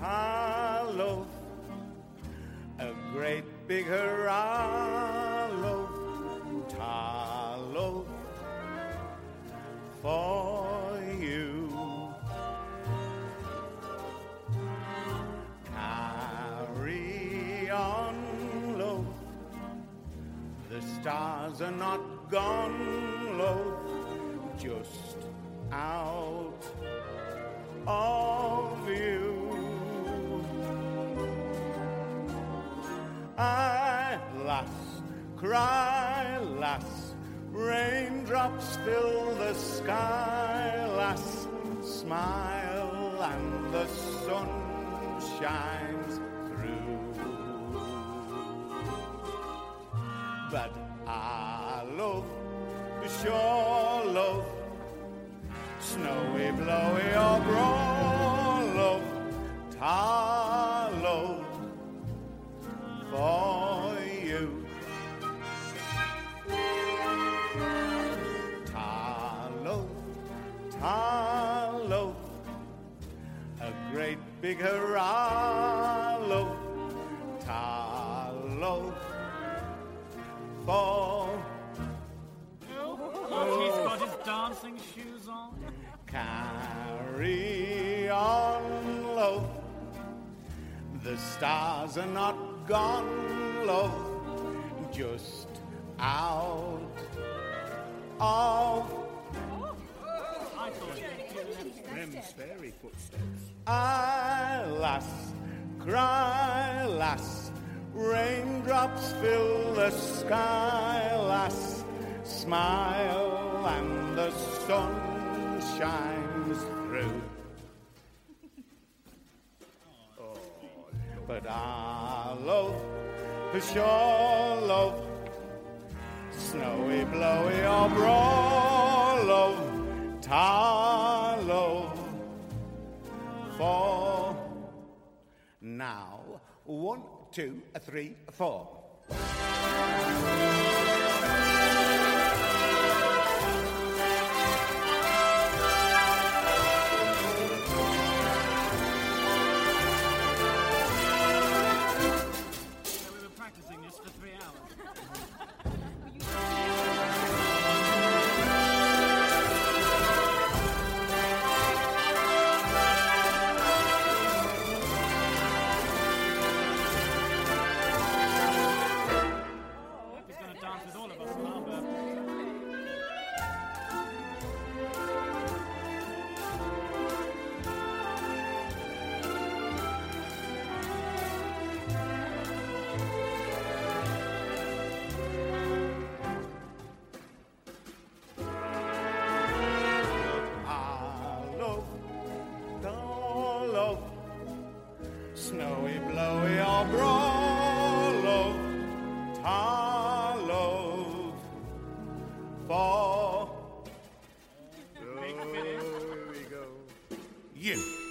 hollow, a great big hurrah loaf, tar loaf for you. Carry on, loaf, the stars are not gone, loaf, just out. All lass, cry, lass, raindrops fill the sky, lass, smile, and the sun shines through. But I love, sure love, snowy, blowy, big hurrah love, tar love for oh, Look, he's got his dancing shoes on. Carry on, love. The stars are not gone, love. Just out of I, lass, cry, lass. Raindrops fill the sky, lass. Smile, and the sun shines through. But I love, for sure love, snowy, blowy, or broad love for now. One, two, three, four. Snowy, blowy, or broad love, tar love for Big. Here we go. you.